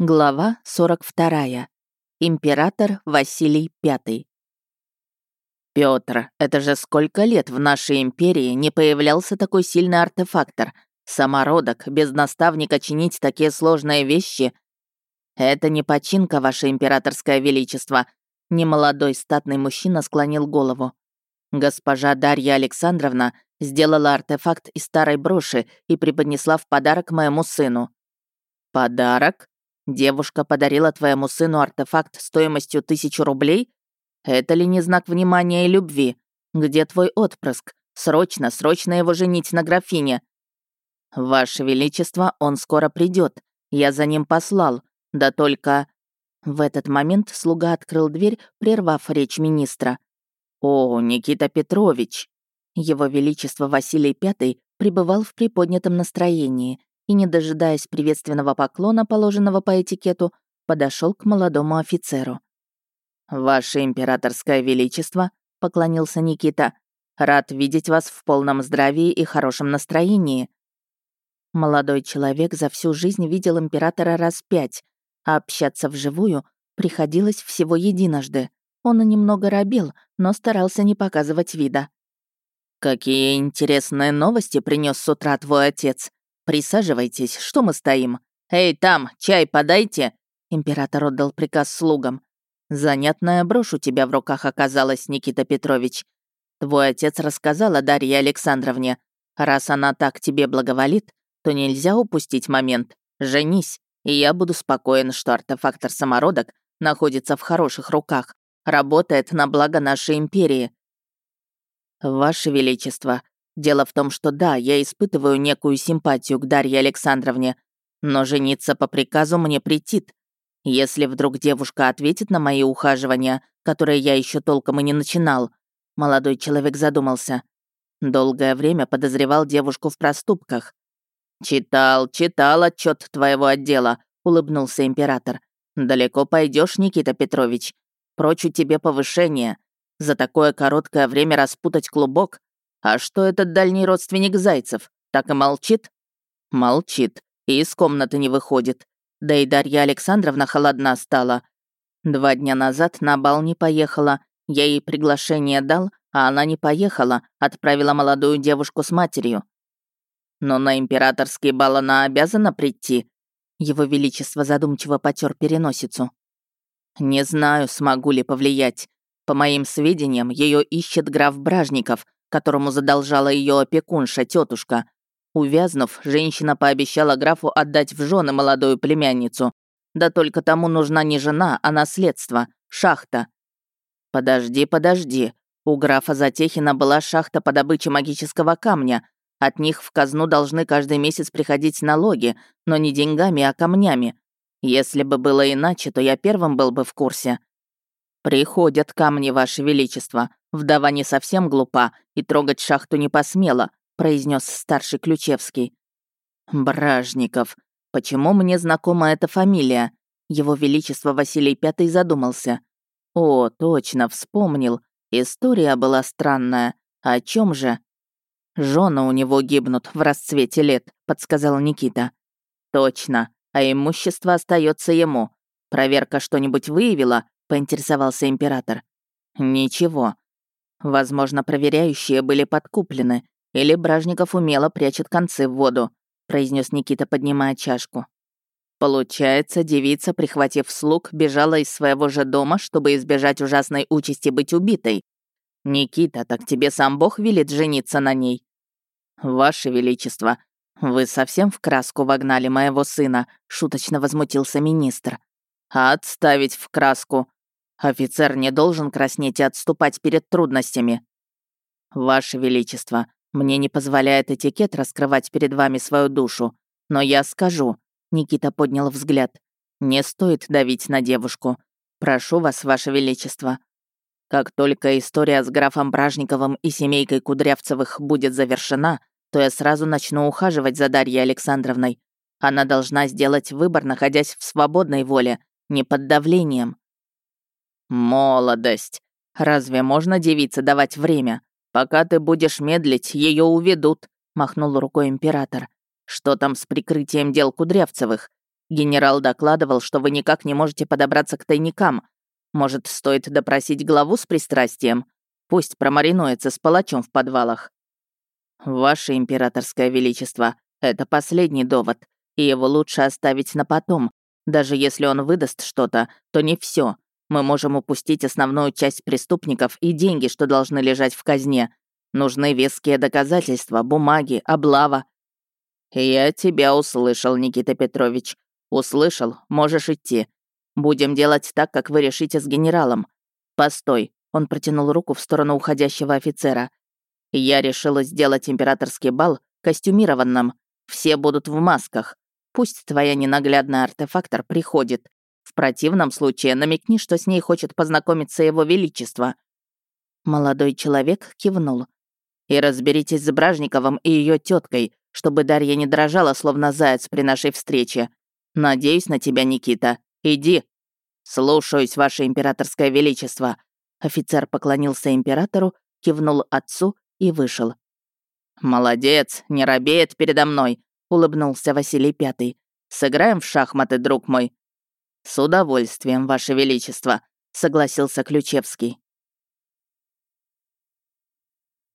Глава 42. Император Василий V. Пётр, это же сколько лет в нашей империи не появлялся такой сильный артефактор. Самородок, без наставника чинить такие сложные вещи. Это не починка, ваше императорское величество. Немолодой статный мужчина склонил голову. Госпожа Дарья Александровна сделала артефакт из старой броши и преподнесла в подарок моему сыну. «Подарок?» Девушка подарила твоему сыну артефакт стоимостью тысячу рублей? Это ли не знак внимания и любви? Где твой отпрыск? Срочно, срочно его женить на графине. Ваше Величество, он скоро придет. Я за ним послал. Да только... В этот момент слуга открыл дверь, прервав речь министра. «О, Никита Петрович!» Его Величество Василий Пятый пребывал в приподнятом настроении и, не дожидаясь приветственного поклона, положенного по этикету, подошел к молодому офицеру. «Ваше императорское величество», — поклонился Никита, «рад видеть вас в полном здравии и хорошем настроении». Молодой человек за всю жизнь видел императора раз пять, а общаться вживую приходилось всего единожды. Он немного робел, но старался не показывать вида. «Какие интересные новости принес с утра твой отец», «Присаживайтесь, что мы стоим? Эй, там, чай подайте!» Император отдал приказ слугам. «Занятная брошь у тебя в руках оказалась, Никита Петрович. Твой отец рассказал о Дарье Александровне. Раз она так тебе благоволит, то нельзя упустить момент. Женись, и я буду спокоен, что артефактор-самородок находится в хороших руках, работает на благо нашей империи. Ваше Величество, Дело в том, что да, я испытываю некую симпатию к Дарье Александровне, но жениться по приказу мне претит. Если вдруг девушка ответит на мои ухаживания, которые я еще толком и не начинал, молодой человек задумался. Долгое время подозревал девушку в проступках. «Читал, читал отчет твоего отдела», — улыбнулся император. «Далеко пойдешь, Никита Петрович. Прочу тебе повышение. За такое короткое время распутать клубок а что этот дальний родственник Зайцев? Так и молчит? Молчит. И из комнаты не выходит. Да и Дарья Александровна холодна стала. Два дня назад на бал не поехала. Я ей приглашение дал, а она не поехала, отправила молодую девушку с матерью. Но на императорский бал она обязана прийти. Его Величество задумчиво потер переносицу. Не знаю, смогу ли повлиять. По моим сведениям, ее ищет граф Бражников, которому задолжала ее опекунша, тетушка. Увязнув, женщина пообещала графу отдать в жены молодую племянницу. Да только тому нужна не жена, а наследство, шахта. Подожди, подожди. У графа Затехина была шахта по добыче магического камня. От них в казну должны каждый месяц приходить налоги, но не деньгами, а камнями. Если бы было иначе, то я первым был бы в курсе. «Приходят камни, Ваше Величество. Вдова не совсем глупа и трогать шахту не посмела», произнес старший Ключевский. «Бражников. Почему мне знакома эта фамилия?» Его Величество Василий Пятый задумался. «О, точно, вспомнил. История была странная. О чем же?» «Жены у него гибнут в расцвете лет», — подсказал Никита. «Точно. А имущество остается ему. Проверка что-нибудь выявила?» — поинтересовался император. «Ничего. Возможно, проверяющие были подкуплены, или Бражников умело прячет концы в воду», — произнес Никита, поднимая чашку. Получается, девица, прихватив слуг, бежала из своего же дома, чтобы избежать ужасной участи быть убитой. «Никита, так тебе сам Бог велит жениться на ней?» «Ваше Величество, вы совсем в краску вогнали моего сына», — шуточно возмутился министр. «Отставить в краску. Офицер не должен краснеть и отступать перед трудностями. Ваше Величество, мне не позволяет этикет раскрывать перед вами свою душу, но я скажу. Никита поднял взгляд. Не стоит давить на девушку. Прошу вас, Ваше Величество. Как только история с графом Бражниковым и семейкой Кудрявцевых будет завершена, то я сразу начну ухаживать за Дарьей Александровной. Она должна сделать выбор, находясь в свободной воле, не под давлением. «Молодость! Разве можно девице давать время? Пока ты будешь медлить, ее уведут», — махнул рукой император. «Что там с прикрытием дел Кудрявцевых? Генерал докладывал, что вы никак не можете подобраться к тайникам. Может, стоит допросить главу с пристрастием? Пусть промаринуется с палачом в подвалах. Ваше императорское величество, это последний довод, и его лучше оставить на потом. Даже если он выдаст что-то, то не все. Мы можем упустить основную часть преступников и деньги, что должны лежать в казне. Нужны веские доказательства, бумаги, облава. Я тебя услышал, Никита Петрович. Услышал, можешь идти. Будем делать так, как вы решите с генералом. Постой, он протянул руку в сторону уходящего офицера. Я решила сделать императорский бал костюмированным. Все будут в масках. Пусть твоя ненаглядная артефактор приходит. Противном случае намекни, что с ней хочет познакомиться его величество». Молодой человек кивнул. «И разберитесь с Бражниковым и ее теткой, чтобы Дарья не дрожала, словно заяц при нашей встрече. Надеюсь на тебя, Никита. Иди». «Слушаюсь, ваше императорское величество». Офицер поклонился императору, кивнул отцу и вышел. «Молодец, не робеет передо мной», — улыбнулся Василий Пятый. «Сыграем в шахматы, друг мой. «С удовольствием, Ваше Величество», — согласился Ключевский.